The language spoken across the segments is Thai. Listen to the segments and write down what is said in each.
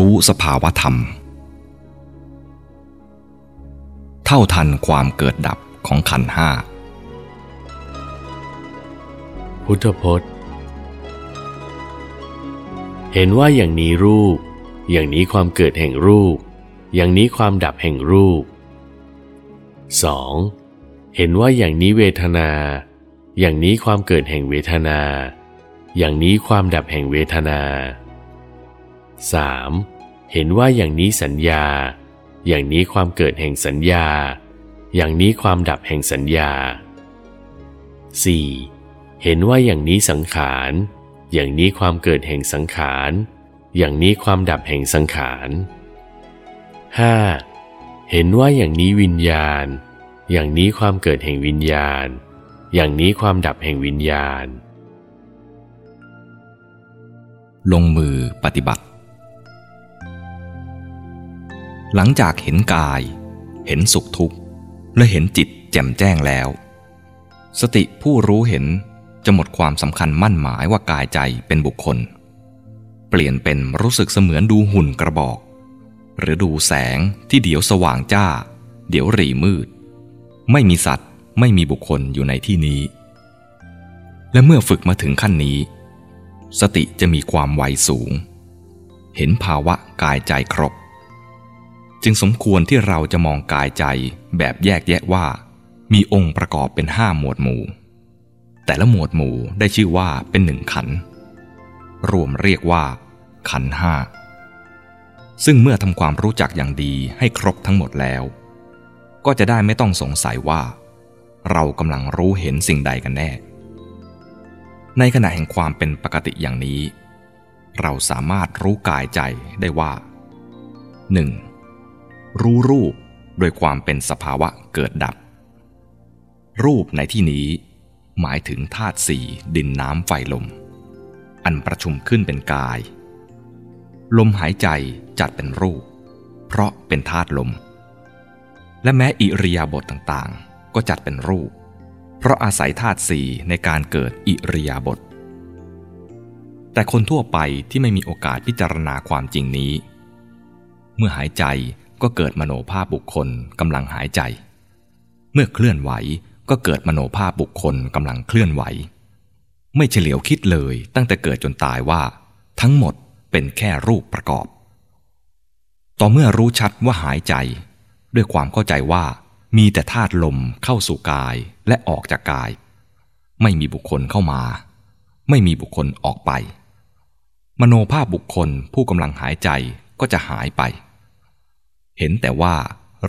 รู้สภาวธรรม เท่าทันความเกิดดับของขันห้า พุทธพจน์ เห็นว่าอย่างนี้รูป อย่างนี้ความเกิดแห่งรูป อย่างนี้ความดับแห่งรูป 2. เห็นว่าอย่างนี้เวทนา อย่างนี้ความเกิดแห่งเวทนา อย่างนี้ความดับแห่งเวทนา 3. เห็นว่าอย่างนี้สัญญา อย่างนี้ความเกิดแห่งสัญญา อย่างนี้ความดับแห่งสัญญา 4. เห็นว่าอย่างนี้สังขาร อย่างนี้ความเกิดแห่งสังขาร อย่างนี้ความดับแห่งสังขาร 5. เห็นว่าอย่างนี้วิญญาณ อย่างนี้ความเกิดแห่งวิญญาณ อย่างนี้ความดับแห่งวิญญาณ ลงมือปฏิบัติ หลังจากเห็นกาย เห็นสุขทุกข์ และเห็นจิตแจ่มแจ้งแล้ว สติผู้รู้เห็นจะหมดความสำคัญมั่นหมายว่ากายใจเป็นบุคคล เปลี่ยนเป็นรู้สึกเสมือนดูหุ่นกระบอก หรือดูแสงที่เดี๋ยวสว่างจ้า เดี๋ยวรีมืด ไม่มีสัตว์ไม่มีบุคคลอยู่ในที่นี้ และเมื่อฝึกมาถึงขั้นนี้ สติจะมีความไวสูง เห็นภาวะกายใจครบ จึงสมควรที่เราจะมองกายใจแบบแยกแยะว่า มีองค์ประกอบเป็นห้าหมวดหมู่ แต่ละหมวดหมู่ได้ชื่อว่าเป็นหนึ่งขัน รวมเรียกว่า ขันห้าซึ่งเมื่อทำความรู้จักอย่างดีให้ครบทั้งหมดแล้ว ก็จะได้ไม่ต้องสงสัยว่า เรากำลังรู้เห็นสิ่งใดกันแน่ ในขณะแห่งความเป็นปกติอย่างนี้ เราสามารถรู้กายใจได้ว่า 1. รู้รูปโดยความเป็นสภาวะเกิดดับ รูปในที่นี้ หมายถึงธาตุสี่ดินน้ำไฟลม อันประชุมขึ้นเป็นกาย ลมหายใจจัดเป็นรูป เพราะเป็นธาตุลม และแม้อิริยาบถต่างๆ ก็จัดเป็นรูป เพราะอาศัยธาตุสี่ในการเกิดอิริยาบถแต่คนทั่วไปที่ไม่มีโอกาสพิจารณาความจริงนี้ เมื่อหายใจ ก็เกิดมโนภาพบุคคลกำลังหายใจ เมื่อเคลื่อนไหวก็เกิดมโนภาพบุคคลกำลังเคลื่อนไหว ไม่เฉลียวคิดเลยตั้งแต่เกิดจนตายว่า ทั้งหมดเป็นแค่รูปประกอบ ต่อเมื่อรู้ชัดว่าหายใจ ด้วยความเข้าใจว่ามีแต่ธาตุลมเข้าสู่กายและออกจากกาย ไม่มีบุคคลเข้ามา ไม่มีบุคคลออกไป มโนภาพบุคคลผู้กำลังหายใจก็จะหายไป เห็นแต่ว่า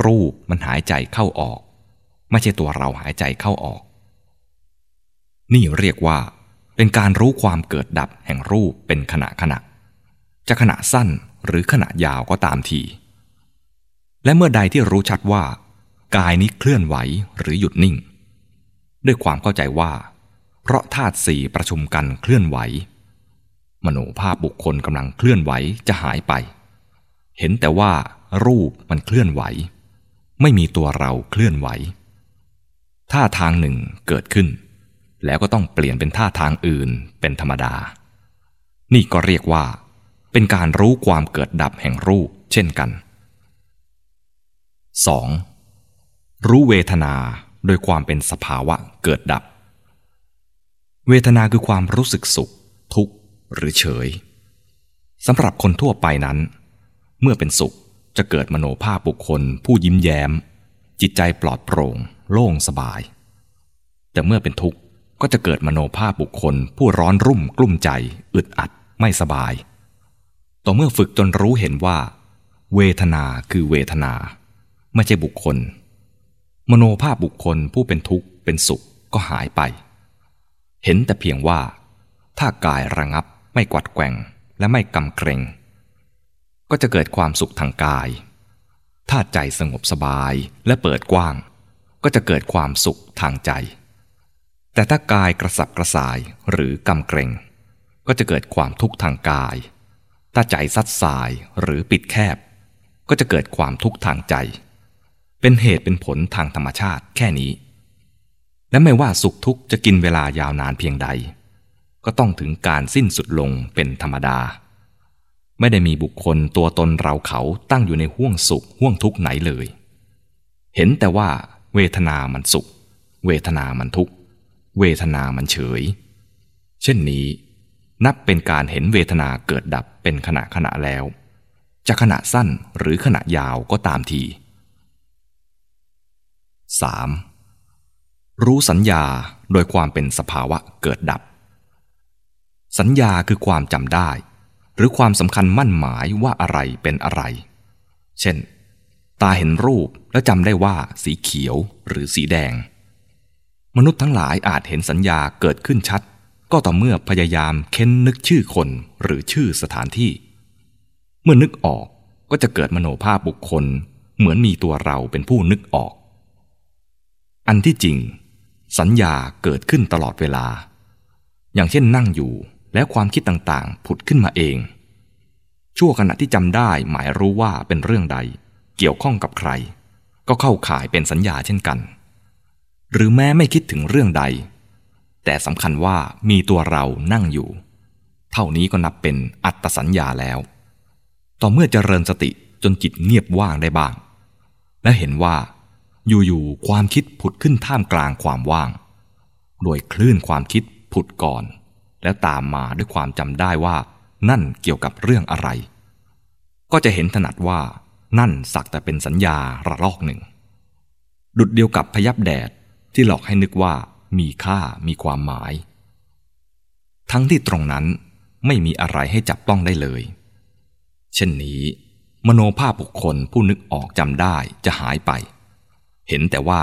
รูปมันหายใจเข้าออก ไม่ใช่ตัวเราหายใจเข้าออก นี่เรียกว่า เป็นการรู้ความเกิดดับแห่งรูปเป็นขณะขณะ จะขณะสั้นหรือขณะยาวก็ตามที และเมื่อใดที่รู้ชัดว่า กายนี้เคลื่อนไหวหรือหยุดนิ่ง ด้วยความเข้าใจว่า เพราะธาตุสี่ประชุมกันเคลื่อนไหว มโนภาพบุคคลกำลังเคลื่อนไหวจะหายไป เห็นแต่ว่า รูปมันเคลื่อนไหว ไม่มีตัวเราเคลื่อนไหว ท่าทางหนึ่งเกิดขึ้น แล้วก็ต้องเปลี่ยนเป็นท่าทางอื่นเป็นธรรมดา นี่ก็เรียกว่า เป็นการรู้ความเกิดดับแห่งรูปเช่นกัน 2. รู้เวทนาโดยความเป็นสภาวะเกิดดับ เวทนาคือความรู้สึกสุข ทุกข์หรือเฉยสำหรับคนทั่วไปนั้น เมื่อเป็นสุข จะเกิดมโนภาพบุคคล ผู้ยิ้มแย้ม จิตใจปลอดโปร่ง โล่งสบาย แต่เมื่อเป็นทุกข์ก็จะเกิดมโนภาพบุคคล ผู้ร้อนรุ่มกลุ้มใจ อึดอัด ไม่สบาย ต่อเมื่อฝึกจนรู้เห็นว่า เวทนาคือเวทนา ไม่ใช่บุคคล มโนภาพบุคคลผู้เป็นทุกข์เป็นสุขก็หายไป เห็นแต่เพียงว่า ถ้ากายระงับไม่กวัดแกว่งและไม่กำเกรง ก็จะเกิดความสุขทางกาย ถ้าใจสงบสบายและเปิดกว้าง ก็จะเกิดความสุขทางใจ แต่ถ้ากายกระสับกระส่ายหรือกำเกรงก็จะเกิดความทุกข์ทางกาย ถ้าใจซัดสายหรือปิดแคบ ก็จะเกิดความทุกข์ทางใจ เป็นเหตุเป็นผลทางธรรมชาติแค่นี้ และไม่ว่าสุขทุกข์จะกินเวลายาวนานเพียงใด ก็ต้องถึงการสิ้นสุดลงเป็นธรรมดา ไม่ได้มีบุคคลตัวตนเราเขาตั้งอยู่ในห่วงสุขห่วงทุกข์ไหนเลย เห็นแต่ว่า เวทนามันสุข เวทนามันทุกข์ เวทนามันเฉย เช่นนี้ นับเป็นการเห็นเวทนาเกิดดับเป็นขณะขณะแล้ว จะขณะสั้นหรือขณะยาวก็ตามที 3. รู้สัญญาโดยความเป็นสภาวะเกิดดับ สัญญาคือความจำได้ รือความสำคัญมั่นหมายว่าอะไรเป็นอะไร เช่น ตาเห็นรูปแล้วจำได้ว่าสีเขียวหรือสีแดง มนุษย์ทั้งหลายอาจเห็นสัญญาเกิดขึ้นชัด ก็ต่อเมื่อพยายามเค้นนึกชื่อคนหรือชื่อสถานที่ เมื่อนึกออกก็จะเกิดมโนภาพบุคคล เหมือนมีตัวเราเป็นผู้นึกออก อันที่จริง สัญญาเกิดขึ้นตลอดเวลา อย่างเช่นนั่งอยู่ แล้วความคิดต่างๆ ผุดขึ้นมาเอง ชั่วขณะที่จำได้หมายรู้ว่าเป็นเรื่องใด เกี่ยวข้องกับใคร ก็เข้าข่ายเป็นสัญญาเช่นกัน หรือแม้ไม่คิดถึงเรื่องใด แต่สำคัญว่ามีตัวเรานั่งอยู่ เท่านี้ก็นับเป็นอัตสัญญาแล้ว ต่อเมื่อเจริญสติจนจิตเงียบว่างได้บ้าง และเห็นว่า อยู่ๆความคิดผุดขึ้นท่ามกลางความว่าง โดยคลื่นความคิดผุดก่อน แล้วตามมาด้วยความจำได้ว่า นั่นเกี่ยวกับเรื่องอะไร ก็จะเห็นถนัดว่า นั่นสักแต่เป็นสัญญาระลอกหนึ่ง ดุดเดียวกับพยับแดดที่หลอกให้นึกว่ามีค่ามีความหมาย ทั้งที่ตรงนั้นไม่มีอะไรให้จับต้องได้เลย เช่นนี้ มโนภาพบุคคลผู้นึกออกจำได้จะหายไป เห็นแต่ว่า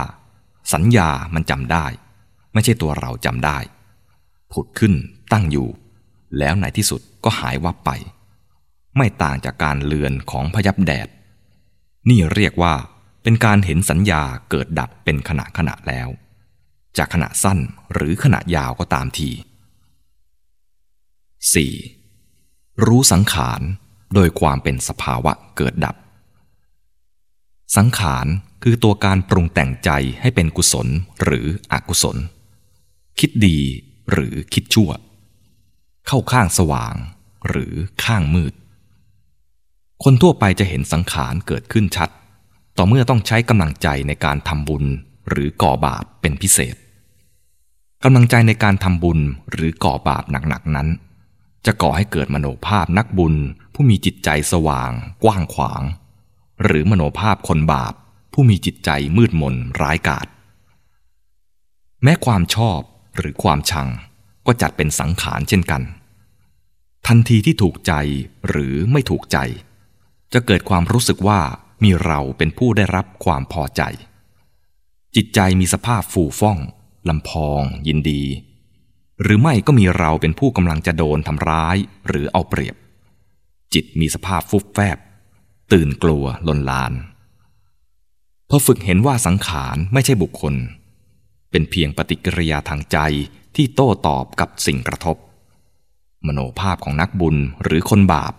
สัญญามันจำได้ ไม่ใช่ตัวเราจำได้ ผุดขึ้น ตั้งอยู่ แล้วในที่สุดก็หายวับไป ไม่ต่างจากการเลือนของพยับแดด นี่เรียกว่าเป็นการเห็นสัญญาเกิดดับเป็นขณะขณะแล้ว จากขณะสั้นหรือขณะยาวก็ตามที 4. รู้สังขารโดยความเป็นสภาวะเกิดดับ สังขารคือตัวการปรุงแต่งใจให้เป็นกุศลหรืออกุศล คิดดีหรือคิดชั่ว เข้าข้างสว่าง หรือข้างมืด คนทั่วไปจะเห็นสังขารเกิดขึ้นชัด ต่อเมื่อต้องใช้กำลังใจในการทำบุญหรือก่อบาปเป็นพิเศษกำลังใจในการทำบุญหรือก่อบาปหนักๆนั้น จะก่อให้เกิดมโนภาพนักบุญผู้มีจิตใจสว่าง กว้างขวาง หรือมโนภาพคนบาป ผู้มีจิตใจมืดมนร้ายกาจแม้ความชอบหรือความชัง ก็จัดเป็นสังขารเช่นกัน ทันทีที่ถูกใจหรือไม่ถูกใจ จะเกิดความรู้สึกว่ามีเราเป็นผู้ได้รับความพอใจ จิตใจมีสภาพฟูฟ่องลำพอง ยินดี หรือไม่ก็มีเราเป็นผู้กำลังจะโดนทำร้ายหรือเอาเปรียบ จิตมีสภาพฟุบแฟบ ตื่นกลัวลนลานพอฝึกเห็นว่าสังขารไม่ใช่บุคคล เป็นเพียงปฏิกิริยาทางใจ ที่โต้ตอบกับสิ่งกระทบ มโนภาพของนักบุญหรือคนบาป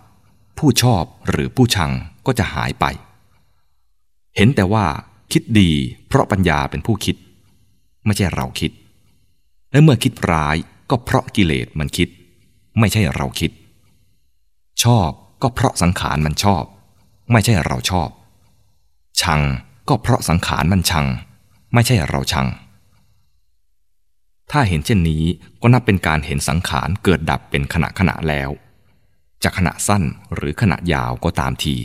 ผู้ชอบหรือผู้ชังก็จะหายไป เห็นแต่ว่าคิดดีเพราะปัญญาเป็นผู้คิด ไม่ใช่เราคิด และเมื่อคิดร้ายก็เพราะกิเลสมันคิด ไม่ใช่เราคิด ชอบก็เพราะสังขารมันชอบ ไม่ใช่เราชอบ ชังก็เพราะสังขารมันชัง ไม่ใช่เราชัง ถ้าเห็นเช่นนี้ก็นับเป็นการเห็นสังขารเกิดดับเป็นขณะขณะแล้วจะขณะสั้นหรือขณะยาวก็ตามที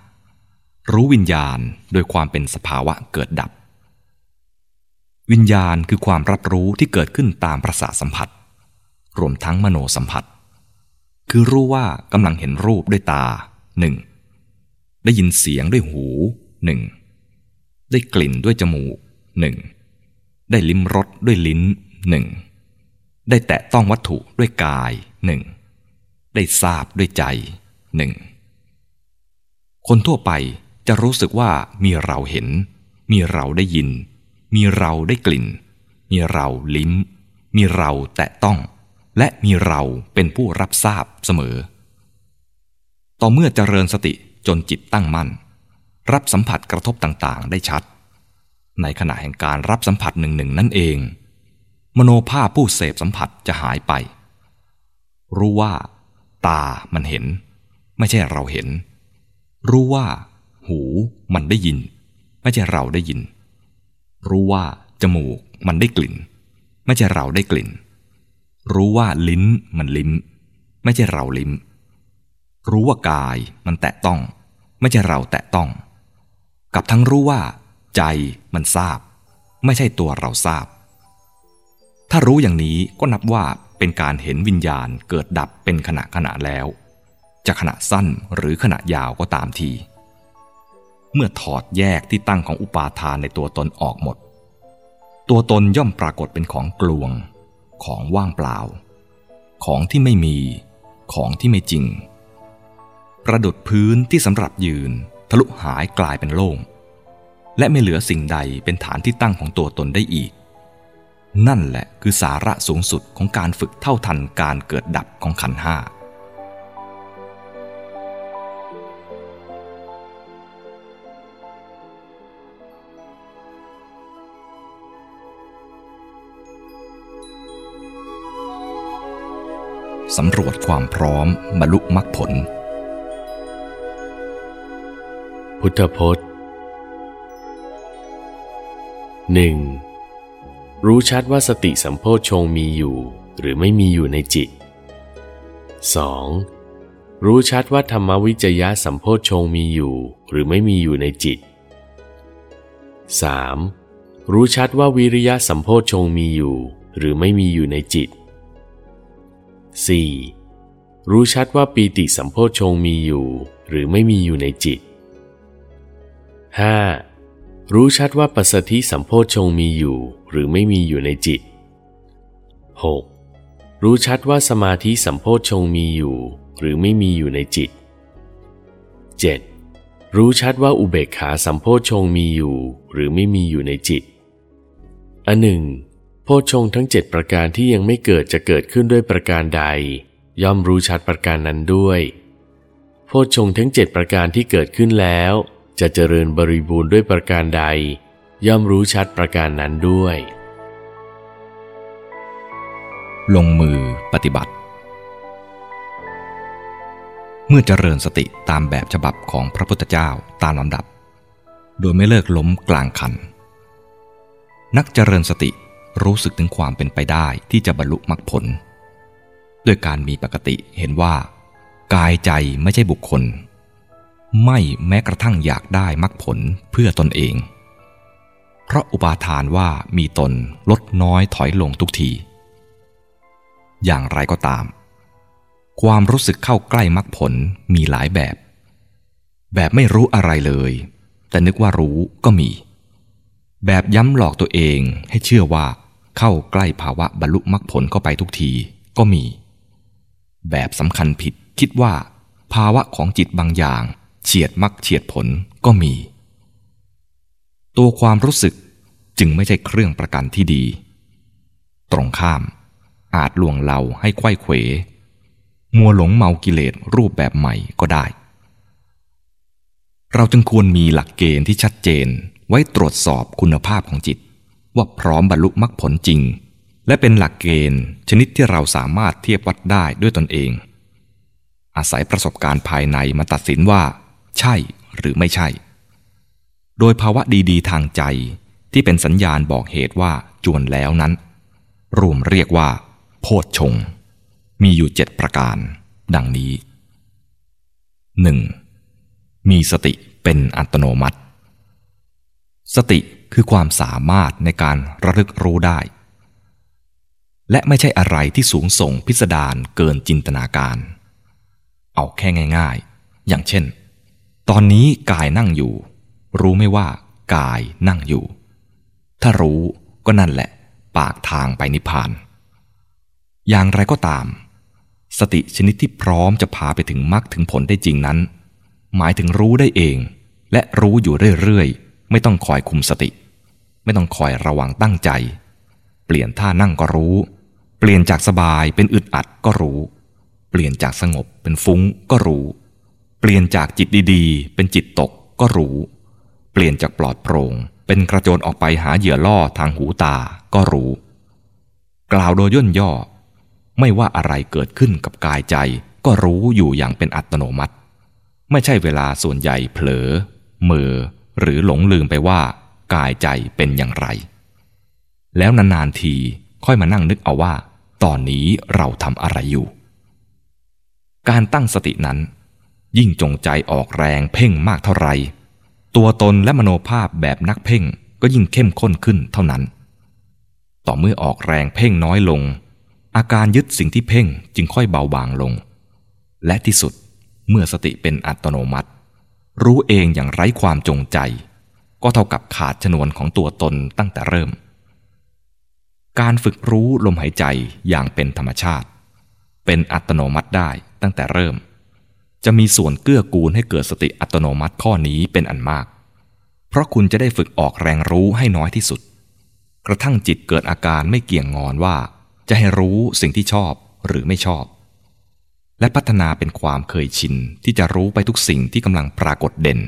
5. รู้วิญญาณโดยความเป็นสภาวะเกิดดับ วิญญาณคือความรับรู้ที่เกิดขึ้นตามประสาสัมผัส รวมทั้งมโนสัมผัส คือรู้ว่ากำลังเห็นรูปด้วยตาหนึ่งได้ยินเสียงด้วยหูหนึ่งได้กลิ่นด้วยจมูกหนึ่ง ได้ลิ้มรสด้วยลิ้นหนึ่งได้แตะต้องวัตถุด้วยกายหนึ่งได้ทราบด้วยใจหนึ่งคนทั่วไปจะรู้สึกว่ามีเราเห็น มีเราได้ยิน มีเราได้กลิ่น มีเราลิ้ม มีเราแตะต้อง และมีเราเป็นผู้รับทราบเสมอ ต่อเมื่อเจริญสติจนจิตตั้งมั่น รับสัมผัสกระทบต่างๆ ได้ชัด ในขณะแห่งการรับสัมผัสหนึ่งหนึ่งนั่นเอง มโนภาพผู้เสพสัมผัสจะหายไป รู้ว่า ตามันเห็น ไม่ใช่เราเห็น รู้ว่า หูมันได้ยิน ไม่ใช่เราได้ยิน รู้ว่า จมูกมันได้กลิ่น ไม่ใช่เราได้กลิ่น รู้ว่าลิ้นมันลิ้ม ไม่ใช่เราลิ้ม รู้ว่ากายมันแตะต้อง ไม่ใช่เราแตะต้อง กับทั้งรู้ว่า ใจมันทราบ ไม่ใช่ตัวเราทราบ ถ้ารู้อย่างนี้ก็นับว่าเป็นการเห็นวิญญาณเกิดดับเป็นขณะขณะแล้ว จะขณะสั้นหรือขณะยาวก็ตามที เมื่อถอดแยกที่ตั้งของอุปาทานในตัวตนออกหมด ตัวตนย่อมปรากฏเป็นของกลวง ของว่างเปล่า ของที่ไม่มี ของที่ไม่จริง ประดุดพื้นที่สำหรับยืน ทะลุหายกลายเป็นโล่ง และไม่เหลือสิ่งใดเป็นฐานที่ตั้งของตัวตนได้อีก นั่นแหละคือสาระสูงสุดของการฝึกเท่าทันการเกิดดับของขันห้าสำรวจความพร้อมบรรลุมรรคผล พุทธพจน์ หนึ่งรู้ชัดว่าสติสัมโพชฌงมีอยู่หรือไม่มีอยู่ในจิต 2. รู้ชัดว่าธรรมวิจยะสัมโพชฌงมีอยู่หรือไม่มีอยู่ในจิต 3. รู้ชัดว่าวิริยะสัมโพชฌงมีอยู่หรือไม่มีอยู่ในจิต 4. รู้ชัดว่าปีติสัมโพชฌงมีอยู่หรือไม่มีอยู่ในจิต 5. รู้ชัดว่าปัสสธิสัมโพชฌงมีอยู่หรือไม่มีอยู่ในจิต 6. รู้ชัดว่าสมาธิสัมโพชฌงมีอยู่หรือไม่มีอยู่ในจิต 7. รู้ชัดว่าอุเบกขาสัมโพชฌงมีอยู่หรือไม่มีอยู่ในจิต อันหนึ่งโพชฌงทั้งเจ็ดประการที่ยังไม่เกิดจะเกิดขึ้นด้วยประการใด ย่อมรู้ชัดประการนั้นด้วย โพชฌงทั้งเจ็ดประการที่เกิดขึ้นแล้ว จะเจริญบริบูรณ์ด้วยประการใด ย่อมรู้ชัดประการนั้นด้วย ลงมือปฏิบัติ เมื่อเจริญสติตามแบบฉบับของพระพุทธเจ้าตามลำดับ โดยไม่เลิกล้มกลางคัน นักเจริญสติรู้สึกถึงความเป็นไปได้ที่จะบรรลุมรรคผล ด้วยการมีปกติเห็นว่า กายใจไม่ใช่บุคคล ไม่แม้กระทั่งอยากได้มรรคผลเพื่อตนเอง เพราะอุปาทานว่ามีตนลดน้อยถอยลงทุกที อย่างไรก็ตาม ความรู้สึกเข้าใกล้มรรคผลมีหลายแบบ แบบไม่รู้อะไรเลย แต่นึกว่ารู้ก็มี แบบย้ำหลอกตัวเองให้เชื่อว่าเข้าใกล้ภาวะบรรลุมรรคผลเข้าไปทุกทีก็มี แบบสำคัญผิดคิดว่า ภาวะของจิตบางอย่าง เฉียดมรรคเฉียดผลก็มี ตัวความรู้สึกจึงไม่ใช่เครื่องประกันที่ดี ตรงข้าม อาจลวงเราให้ไขว้เขว มัวหลงเมากิเลสรูปแบบใหม่ก็ได้ เราจึงควรมีหลักเกณฑ์ที่ชัดเจนไว้ตรวจสอบคุณภาพของจิต ว่าพร้อมบรรลุมรรคผลจริง และเป็นหลักเกณฑ์ชนิดที่เราสามารถเทียบวัดได้ด้วยตนเอง อาศัยประสบการณ์ภายในมาตัดสินว่า ใช่หรือไม่ใช่ โดยภาวะดีๆ ทางใจที่เป็นสัญญาณบอกเหตุว่าจวนแล้วนั้น รวมเรียกว่า โพชฌงมีอยู่เจ็ดประการ ดังนี้ 1. มีสติเป็นอัตโนมัติ สติคือความสามารถในการระลึกรู้ได้ และไม่ใช่อะไรที่สูงส่งพิสดารเกินจินตนาการ เอาแค่ง่าย ๆ อย่างเช่น ตอนนี้กายนั่งอยู่ รู้ไม่ว่ากายนั่งอยู่ ถ้ารู้ก็นั่นแหละ ปากทางไปนิพพาน อย่างไรก็ตาม สติชนิดที่พร้อมจะพาไปถึงมรรคถึงผลได้จริงนั้น หมายถึงรู้ได้เอง และรู้อยู่เรื่อยๆ ไม่ต้องคอยคุมสติ ไม่ต้องคอยระวังตั้งใจ เปลี่ยนท่านั่งก็รู้ เปลี่ยนจากสบายเป็นอึดอัดก็รู้ เปลี่ยนจากสงบเป็นฟุ้งก็รู้ เปลี่ยนจากจิตดีๆ เป็นจิตตกก็รู้ เปลี่ยนจากปลอดโปร่งเป็นกระโจนออกไปหาเหยื่อล่อทางหูตาก็รู้ กล่าวโดยย่นย่อ ไม่ว่าอะไรเกิดขึ้นกับกายใจ ก็รู้อยู่อย่างเป็นอัตโนมัติ ไม่ใช่เวลาส่วนใหญ่เผลอเมอหรือหลงลืมไปว่า กายใจเป็นอย่างไร แล้วนานๆทีค่อยมานั่งนึกเอาว่า ตอนนี้เราทำอะไรอยู่ การตั้งสตินั้น ยิ่งจงใจออกแรงเพ่งมากเท่าไรตัวตนและมโนภาพแบบนักเพ่งก็ยิ่งเข้มข้นขึ้นเท่านั้น ต่อเมื่อออกแรงเพ่งน้อยลง อาการยึดสิ่งที่เพ่งจึงค่อยเบาบางลง และที่สุดเมื่อสติเป็นอัตโนมัติ รู้เองอย่างไร้ความจงใจ ก็เท่ากับขาดชนวนของตัวตนตั้งแต่เริ่ม การฝึกรู้ลมหายใจอย่างเป็นธรรมชาติ เป็นอัตโนมัติได้ตั้งแต่เริ่ม จะมีส่วนเกื้อกูลให้เกิดสติอัตโนมัติข้อนี้เป็นอันมาก เพราะคุณจะได้ฝึกออกแรงรู้ให้น้อยที่สุด กระทั่งจิตเกิดอาการไม่เกี่ยงงอนว่า จะให้รู้สิ่งที่ชอบหรือไม่ชอบ และพัฒนาเป็นความเคยชินที่จะรู้ไปทุกสิ่งที่กำลังปรากฏเด่น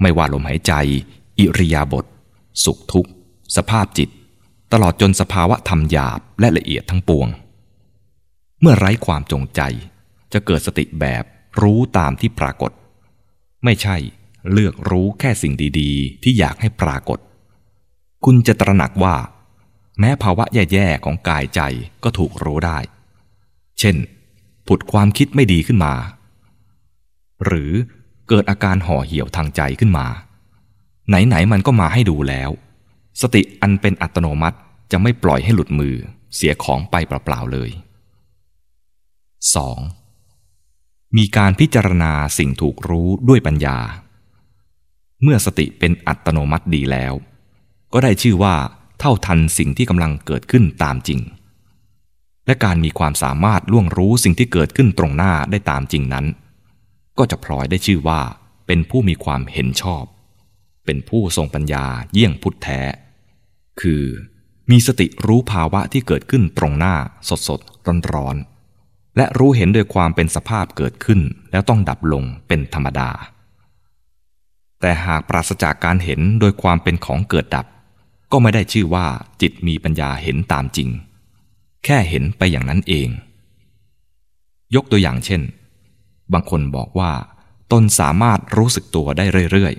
ไม่ว่าลมหายใจ อิริยาบถสุขทุกข์ สภาพจิต ตลอดจนสภาวะธรรมหยาบและละเอียดทั้งปวง เมื่อไร้ความจงใจจะเกิดสติแบบ รู้ตามที่ปรากฏ ไม่ใช่เลือกรู้แค่สิ่งดีๆ ที่อยากให้ปรากฏ คุณจะตระหนักว่า แม้ภาวะแย่ๆของกายใจก็ถูกรู้ได้ เช่น ผุดความคิดไม่ดีขึ้นมา หรือเกิดอาการห่อเหี่ยวทางใจขึ้นมา ไหนๆมันก็มาให้ดูแล้ว สติอันเป็นอัตโนมัติจะไม่ปล่อยให้หลุดมือเสียของไปเปล่าๆเลย 2. มีการพิจารณาสิ่งถูกรู้ด้วยปัญญา เมื่อสติเป็นอัตโนมัติดีแล้ว ก็ได้ชื่อว่าเท่าทันสิ่งที่กำลังเกิดขึ้นตามจริง และการมีความสามารถล่วงรู้สิ่งที่เกิดขึ้นตรงหน้าได้ตามจริงนั้น ก็จะพลอยได้ชื่อว่า เป็นผู้มีความเห็นชอบ เป็นผู้ทรงปัญญาเยี่ยงพุทธแท้ คือ มีสติรู้ภาวะที่เกิดขึ้นตรงหน้าสดสดร้อนร้อนๆ และรู้เห็นโดยความเป็นสภาพเกิดขึ้น แล้วต้องดับลงเป็นธรรมดา แต่หากปราศจากการเห็นโดยความเป็นของเกิดดับ ก็ไม่ได้ชื่อว่าจิตมีปัญญาเห็นตามจริง แค่เห็นไปอย่างนั้นเอง ยกตัวอย่างเช่น บางคนบอกว่าตนสามารถรู้สึกตัวได้เรื่อย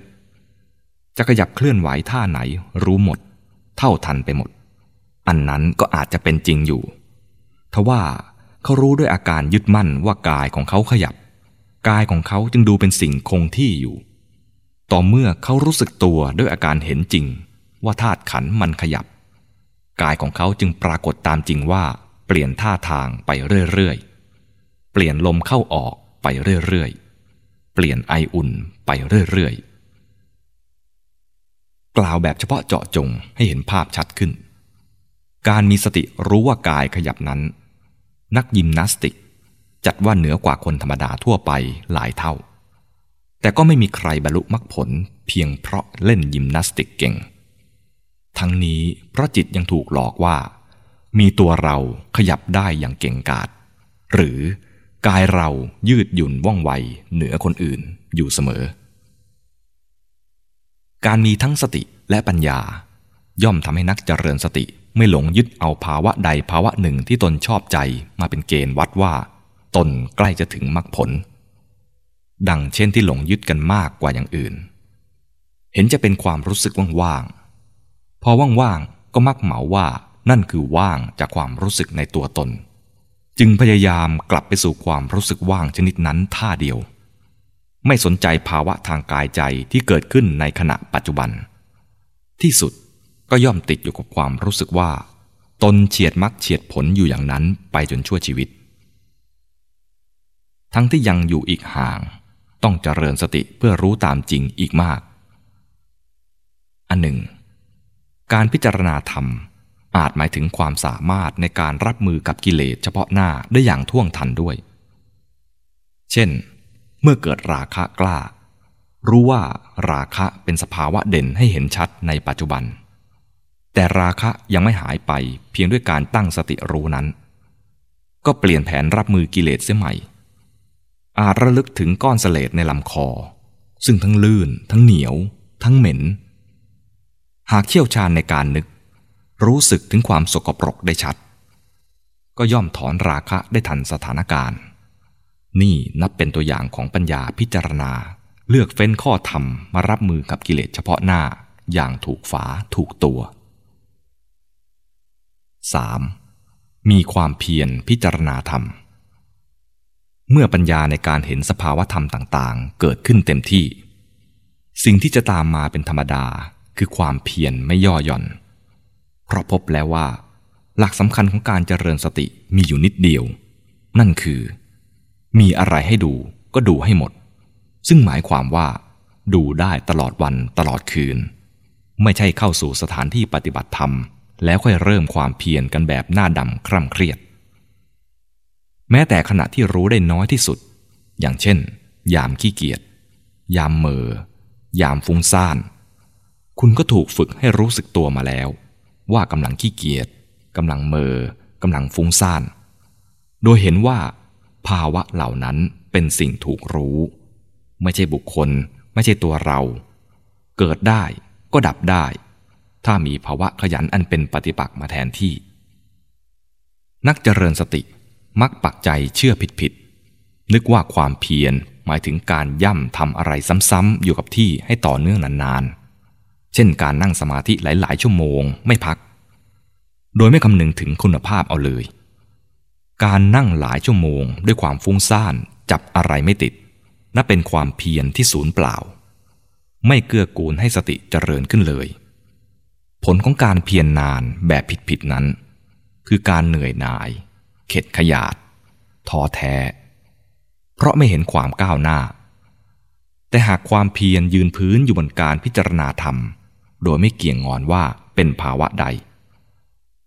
ๆ จะขยับเคลื่อนไหวท่าไหนรู้หมด เท่าทันไปหมด อันนั้นก็อาจจะเป็นจริงอยู่ทว่า เขารู้ด้วยอาการยึดมั่นว่ากายของเขาขยับ กายของเขาจึงดูเป็นสิ่งคงที่อยู่ ต่อเมื่อเขารู้สึกตัวด้วยอาการเห็นจริง ว่าธาตุขันมันขยับ กายของเขาจึงปรากฏตามจริงว่า เปลี่ยนท่าทางไปเรื่อยๆ เปลี่ยนลมเข้าออกไปเรื่อยๆ เปลี่ยนไออุ่นไปเรื่อยๆ กล่าวแบบเฉพาะเจาะจงให้เห็นภาพชัดขึ้น การมีสติรู้ว่ากายขยับนั้น นักยิมนาสติก จัดว่าเหนือกว่าคนธรรมดาทั่วไปหลายเท่า แต่ก็ไม่มีใครบรรลุมรรคผลเพียงเพราะเล่นยิมนาสติกเก่ง ทั้งนี้เพราะจิตยังถูกหลอกว่า มีตัวเราขยับได้อย่างเก่งกาจหรือกายเรายืดหยุ่นว่องไวเหนือคนอื่นอยู่เสมอ การมีทั้งสติและปัญญา ย่อมทำให้นักเจริญสติ ไม่หลงยึดเอาภาวะใดภาวะหนึ่งที่ตนชอบใจมาเป็นเกณฑ์วัดว่า ตนใกล้จะถึงมรรคผล ดังเช่นที่หลงยึดกันมากกว่าอย่างอื่น เห็นจะเป็นความรู้สึกว่างๆ พอว่างๆ ก็มักเหมาว่านั่นคือว่างจากความรู้สึกในตัวตน จึงพยายามกลับไปสู่ความรู้สึกว่างชนิดนั้นท่าเดียว ไม่สนใจภาวะทางกายใจที่เกิดขึ้นในขณะปัจจุบัน ที่สุด ก็ย่อมติดอยู่กับความรู้สึกว่า ตนเฉียดมักเฉียดผลอยู่อย่างนั้นไปจนชั่วชีวิต ทั้งที่ยังอยู่อีกห่าง ต้องเจริญสติเพื่อรู้ตามจริงอีกมาก อันหนึ่ง การพิจารณาธรรมอาจหมายถึงความสามารถในการรับมือกับกิเลสเฉพาะหน้าได้อย่างท่วงทันด้วย เช่น เมื่อเกิดราคะกล้า รู้ว่าราคะเป็นสภาวะเด่นให้เห็นชัดในปัจจุบัน แต่ราคะยังไม่หายไปเพียงด้วยการตั้งสติรู้นั้น ก็เปลี่ยนแผนรับมือกิเลสเสียใหม่ อาจระลึกถึงก้อนเสลดในลำคอ ซึ่งทั้งลื่น ทั้งเหนียว ทั้งเหม็น หากเชี่ยวชาญในการนึก รู้สึกถึงความสกปรกได้ชัด ก็ย่อมถอนราคะได้ทันสถานการณ์ นี่นับเป็นตัวอย่างของปัญญาพิจารณา เลือกเฟ้นข้อธรรมมารับมือกับกิเลสเฉพาะหน้าอย่างถูกฝาถูกตัว 3. มีความเพียรพิจารณาธรรม เมื่อปัญญาในการเห็นสภาวธรรมต่างๆ เกิดขึ้นเต็มที่ สิ่งที่จะตามมาเป็นธรรมดาคือความเพียรไม่ย่อหย่อน เพราะพบแล้วว่า หลักสำคัญของการเจริญสติมีอยู่นิดเดียว นั่นคือ มีอะไรให้ดูก็ดูให้หมด ซึ่งหมายความว่า ดูได้ตลอดวันตลอดคืน ไม่ใช่เข้าสู่สถานที่ปฏิบัติธรรม แล้วค่อยเริ่มความเพียรกันแบบหน้าดำคร่ำเครียด แม้แต่ขณะที่รู้ได้น้อยที่สุด อย่างเช่น ยามขี้เกียจ ยามเมอยามฟุ้งซ่าน คุณก็ถูกฝึกให้รู้สึกตัวมาแล้ว ว่ากำลังขี้เกียจกำลังเมอกำลังฟุ้งซ่าน โดยเห็นว่า ภาวะเหล่านั้นเป็นสิ่งถูกรู้ ไม่ใช่บุคคล ไม่ใช่ตัวเรา เกิดได้ก็ดับได้ ถ้ามีภาวะขยันอันเป็นปฏิปักษ์มาแทนที่ นักเจริญสติมักปักใจเชื่อผิดๆ นึกว่าความเพียรหมายถึงการย่ำทำอะไรซ้ำๆอยู่กับที่ให้ต่อเนื่องนานๆ เช่นการนั่งสมาธิหลายๆ ชั่วโมงไม่พัก โดยไม่คำนึงถึงคุณภาพเอาเลย การนั่งหลายชั่วโมง ด้วยความฟุ้งซ่านจับอะไรไม่ติดนับเป็นความเพียรที่สูญเปล่า ไม่เกื้อกูลให้สติเจริญขึ้นเลย ผลของการเพียรนนานแบบผิดๆนั้น คือการเหนื่อยหน่าย เข็ดขยาดท้อแท้ เพราะไม่เห็นความก้าวหน้า แต่หากความเพียรยืนพื้นอยู่บนการพิจารณาธรรม โดยไม่เกี่ยงงอนว่าเป็นภาวะใด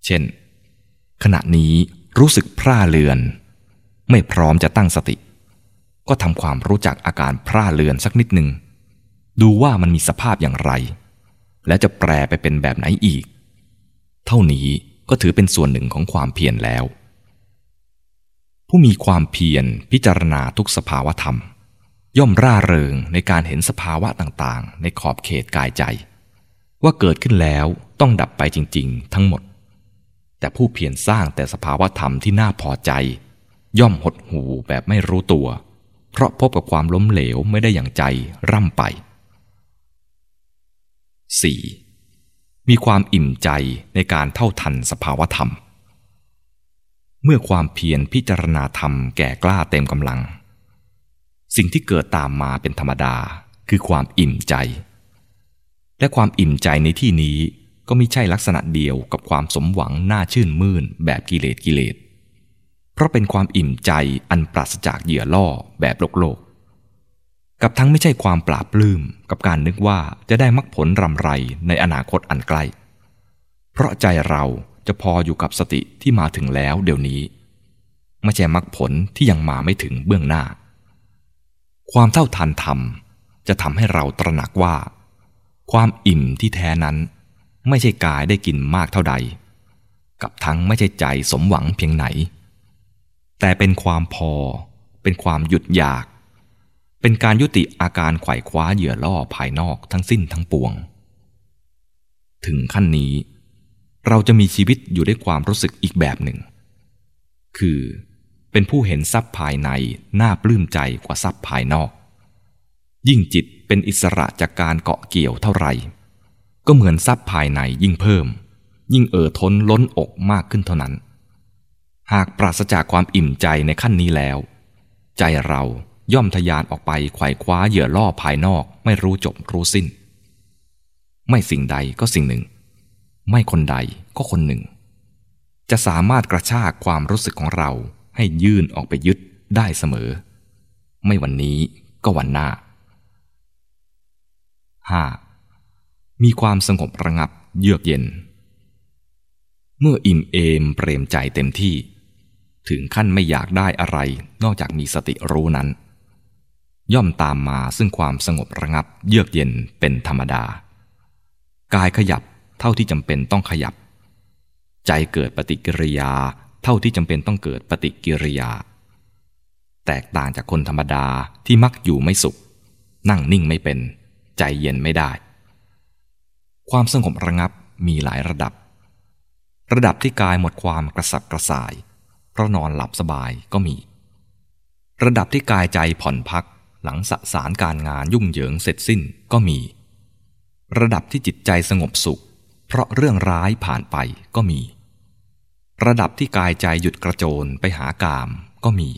เช่น ขณะนี้รู้สึกพร่าเลือน ไม่พร้อมจะตั้งสติ ก็ทำความรู้จักอาการพร่าเลือนสักนิดหนึ่ง ดูว่ามันมีสภาพอย่างไร และจะแปลไปเป็นแบบไหนอีก เท่านี้ก็ถือเป็นส่วนหนึ่งของความเพียรแล้ว ผู้มีความเพียรพิจารณาทุกสภาวธรรม ย่อมร่าเริงในการเห็นสภาวะต่างๆ ในขอบเขตกายใจ ว่าเกิดขึ้นแล้วต้องดับไปจริง ๆ ทั้งหมด แต่ผู้เพียรสร้างแต่สภาวะธรรมที่น่าพอใจ ย่อมหดหูแบบไม่รู้ตัว เพราะพบกับความล้มเหลวไม่ได้อย่างใจร่ำไป 4. มีความอิ่มใจในการเท่าทันสภาวธรรม เมื่อความเพียรพิจารณาธรรมแก่กล้าเต็มกำลัง สิ่งที่เกิดตามมาเป็นธรรมดาคือความอิ่มใจ และความอิ่มใจในที่นี้ก็ไม่ใช่ลักษณะเดียวกับความสมหวังน่าชื่นมื่นแบบกิเลสกิเลส เพราะเป็นความอิ่มใจอันปราศจากเหยื่อล่อแบบโลกโลก กับทั้งไม่ใช่ความปราบปลื้มกับการนึกว่าจะได้มรรคผลรำไรในอนาคตอันใกล้ เพราะใจเราจะพออยู่กับสติที่มาถึงแล้วเดี๋ยวนี้ ไม่ใช่มรรคผลที่ยังมาไม่ถึงเบื้องหน้า ความเท่าทันธรรมจะทำให้เราตระหนักว่า ความอิ่มที่แท้นั้น ไม่ใช่กายได้กินมากเท่าใด กับทั้งไม่ใช่ใจสมหวังเพียงไหน แต่เป็นความพอเป็นความหยุดอยาก เป็นการยุติอาการไขว่คว้าเหยื่อล่อภายนอกทั้งสิ้นทั้งปวง ถึงขั้นนี้ เราจะมีชีวิตอยู่ด้วยความรู้สึกอีกแบบหนึ่ง คือเป็นผู้เห็นทรัพย์ภายในน่าปลื้มใจกว่าทรัพย์ภายนอก ยิ่งจิตเป็นอิสระจากการเกาะเกี่ยวเท่าไหร่ ก็เหมือนทรัพย์ภายในยิ่งเพิ่ม ยิ่งเอ่อท้นล้นอกมากขึ้นเท่านั้น หากปราศจากความอิ่มใจในขั้นนี้แล้ว ใจเรา ย่อมทยานออกไปไขว่คว้าเหยื่อล่อภายนอกไม่รู้จบรู้สิ้น ไม่สิ่งใดก็สิ่งหนึ่ง ไม่คนใดก็คนหนึ่ง จะสามารถกระชากความรู้สึกของเราให้ยื่นออกไปยึดได้เสมอ ไม่วันนี้ก็วันหน้า 5. มีความสงบระงับเยือกเย็น เมื่ออิ่มเอมเปรมใจเต็มที่ ถึงขั้นไม่อยากได้อะไรนอกจากมีสติรู้นั้น ย่อมตามมาซึ่งความสงบระงับเยือกเย็นเป็นธรรมดา กายขยับเท่าที่จำเป็นต้องขยับ ใจเกิดปฏิกิริยาเท่าที่จำเป็นต้องเกิดปฏิกิริยา แตกต่างจากคนธรรมดาที่มักอยู่ไม่สุข นั่งนิ่งไม่เป็น ใจเย็นไม่ได้ ความสงบระงับมีหลายระดับ ระดับที่กายหมดความกระสับกระส่าย เพราะนอนหลับสบายก็มี ระดับที่กายใจผ่อนพัก หลังสสารการงานยุ่งเหยิงเสร็จสิ้นก็มี ระดับที่จิตใจสงบสุข เพราะเรื่องร้ายผ่านไปก็มี ระดับที่กายใจหยุดกระโจนไปหากามก็มี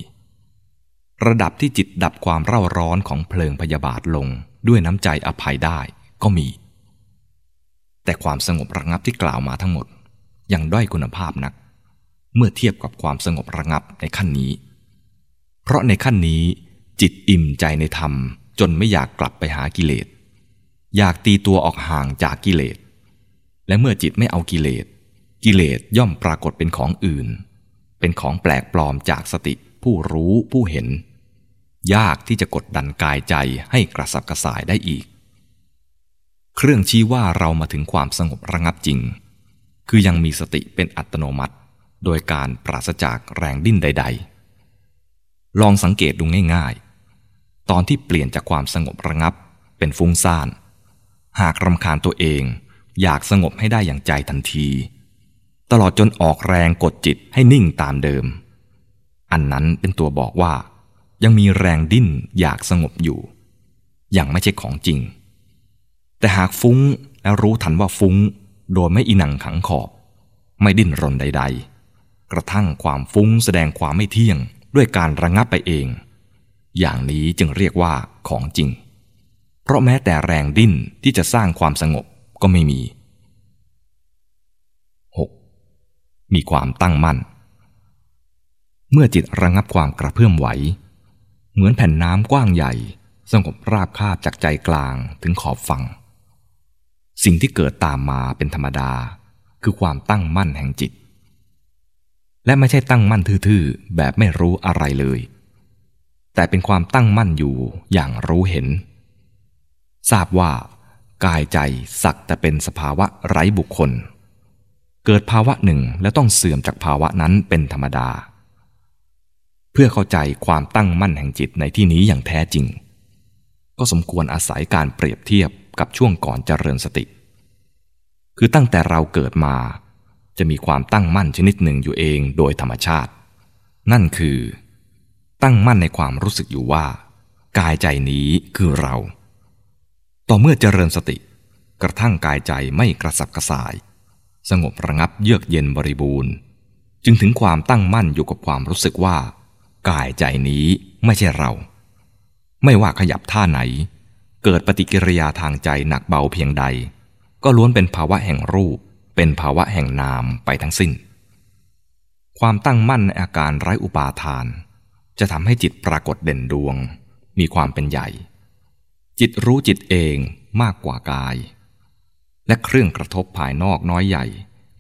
ระดับที่จิตดับความเร่าร้อนของเพลิงพยาบาทลงด้วยน้ำใจอภัยได้ก็มี แต่ความสงบระงับที่กล่าวมาทั้งหมด ยังด้อยคุณภาพนัก เมื่อเทียบกับความสงบระงับในขั้นนี้ เพราะในขั้นนี้ จิตอิ่มใจในธรรม จนไม่อยากกลับไปหากิเลส อยากตีตัวออกห่างจากกิเลส และเมื่อจิตไม่เอากิเลส กิเลสย่อมปรากฏเป็นของอื่น เป็นของแปลกปลอมจากสติผู้รู้ผู้เห็น ยากที่จะกดดันกายใจให้กระสับกระส่ายได้อีก เครื่องชี้ว่าเรามาถึงความสงบระงับจริง คือยังมีสติเป็นอัตโนมัติ โดยการปราศจากแรงดิ้นใด ๆ ลองสังเกตดูง่ายๆ ตอนที่เปลี่ยนจากความสงบระงับ เป็นฟุ้งซ่าน หากรำคาญตัวเอง อยากสงบให้ได้อย่างใจทันที ตลอดจนออกแรงกดจิตให้นิ่งตามเดิม อันนั้นเป็นตัวบอกว่า ยังมีแรงดิ้นอยากสงบอยู่ ยังไม่ใช่ของจริง แต่หากฟุ้งแล้วรู้ทันว่าฟุ้ง โดยไม่อินังขังขอบ ไม่ดิ้นรนใด ๆ กระทั่งความฟุ้งแสดงความไม่เที่ยง ด้วยการระงับไปเอง อย่างนี้จึงเรียกว่าของจริง เพราะแม้แต่แรงดิ้นที่จะสร้างความสงบก็ไม่มี 6. มีความตั้งมั่น เมื่อจิตระงับความกระเพื่อมไหว เหมือนแผ่นน้ำกว้างใหญ่ สงบราบคาบจากใจกลางถึงขอบฝั่งสิ่งที่เกิดตามมาเป็นธรรมดา คือความตั้งมั่นแห่งจิต และไม่ใช่ตั้งมั่นทื่อๆ แบบไม่รู้อะไรเลย แต่เป็นความตั้งมั่นอยู่อย่างรู้เห็น ทราบว่ากายใจสักแต่เป็นสภาวะไร้บุคคล เกิดภาวะหนึ่งแล้วต้องเสื่อมจากภาวะนั้นเป็นธรรมดา เพื่อเข้าใจความตั้งมั่นแห่งจิตในที่นี้อย่างแท้จริง ก็สมควรอาศัยการเปรียบเทียบกับช่วงก่อนเจริญสติ คือตั้งแต่เราเกิดมา จะมีความตั้งมั่นชนิดหนึ่งอยู่เองโดยธรรมชาติ นั่นคือ ตั้งมั่นในความรู้สึกอยู่ว่า กายใจนี้คือเรา ต่อเมื่อเจริญสติ กระทั่งกายใจไม่กระสับกระส่าย สงบระงับเยือกเย็นบริบูรณ์ จึงถึงความตั้งมั่นอยู่กับความรู้สึกว่า กายใจนี้ไม่ใช่เรา ไม่ว่าขยับท่าไหน เกิดปฏิกิริยาทางใจหนักเบาเพียงใด ก็ล้วนเป็นภาวะแห่งรูป เป็นภาวะแห่งนามไปทั้งสิ้น ความตั้งมั่นในอาการไร้อุปาทาน จะทำให้จิตปรากฏเด่นดวง มีความเป็นใหญ่ จิตรู้จิตเองมากกว่ากาย และเครื่องกระทบภายนอกน้อยใหญ่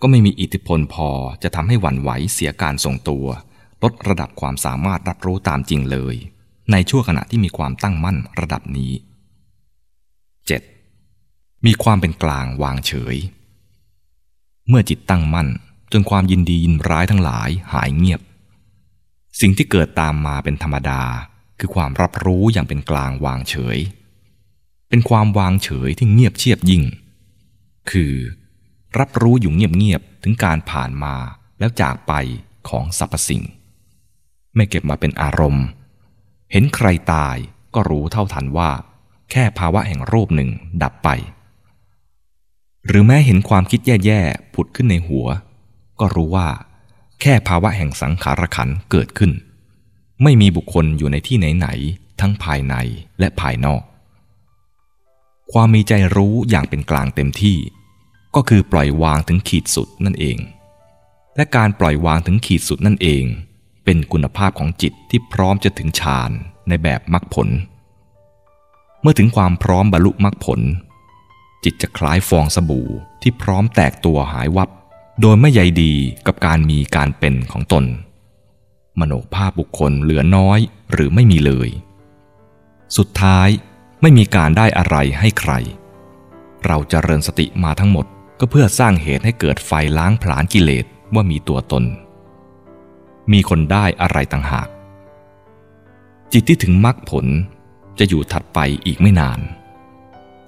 ก็ไม่มีอิทธิพลพอจะทำให้หวั่นไหวเสียการทรงตัว ลดระดับความสามารถรับรู้ตามจริงเลย ในช่วงขณะที่มีความตั้งมั่นระดับนี้ 7. มีความเป็นกลางวางเฉย เมื่อจิตตั้งมั่นจนความยินดียินร้ายทั้งหลายหายเงียบ สิ่งที่เกิดตามมาเป็นธรรมดา คือความรับรู้อย่างเป็นกลางวางเฉย เป็นความวางเฉยที่เงียบเชียบยิ่ง คือ รับรู้อยู่เงียบๆถึงการผ่านมาแล้วจากไปของสรรพสิ่ง ไม่เก็บมาเป็นอารมณ์ เห็นใครตายก็รู้เท่าทันว่า แค่ภาวะแห่งรูปหนึ่งดับไป หรือแม้เห็นความคิดแย่ๆผุดขึ้นในหัว ก็รู้ว่า แค่ภาวะแห่งสังขารขันเกิดขึ้น ไม่มีบุคคลอยู่ในที่ไหนๆทั้งภายในและภายนอก ความมีใจรู้อย่างเป็นกลางเต็มที่ ก็คือปล่อยวางถึงขีดสุดนั่นเอง และการปล่อยวางถึงขีดสุดนั่นเอง เป็นคุณภาพของจิตที่พร้อมจะถึงฌานในแบบมรรคผล เมื่อถึงความพร้อมบรรลุมรรคผล จิตจะคล้ายฟองสบู่ที่พร้อมแตกตัวหายวับ โดยไม่ใยดีกับการมีการเป็นของตน มโนภาพบุคคลเหลือน้อยหรือไม่มีเลย สุดท้ายไม่มีการได้อะไรให้ใคร เราจเจริญสติมาทั้งหมดก็เพื่อสร้างเหตุให้เกิดไฟล้างผลาญกิเลสว่ามีตัวตน มีคนได้อะไรต่างหาก จิตที่ถึงมรรคผลจะอยู่ถัดไปอีกไม่นาน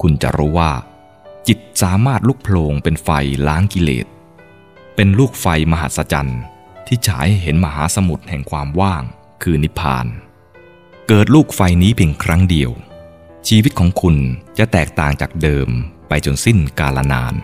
คุณจะรู้ว่า จิตสามารถลุกโผลงเป็นไฟล้างกิเลส เป็นลูกไฟมหัศจรรย์ที่ฉายให้เห็นมหาสมุทรแห่งความว่าง คือนิพพาน เกิดลูกไฟนี้เพียงครั้งเดียว ชีวิตของคุณจะแตกต่างจากเดิมไปจนสิ้นกาลนาน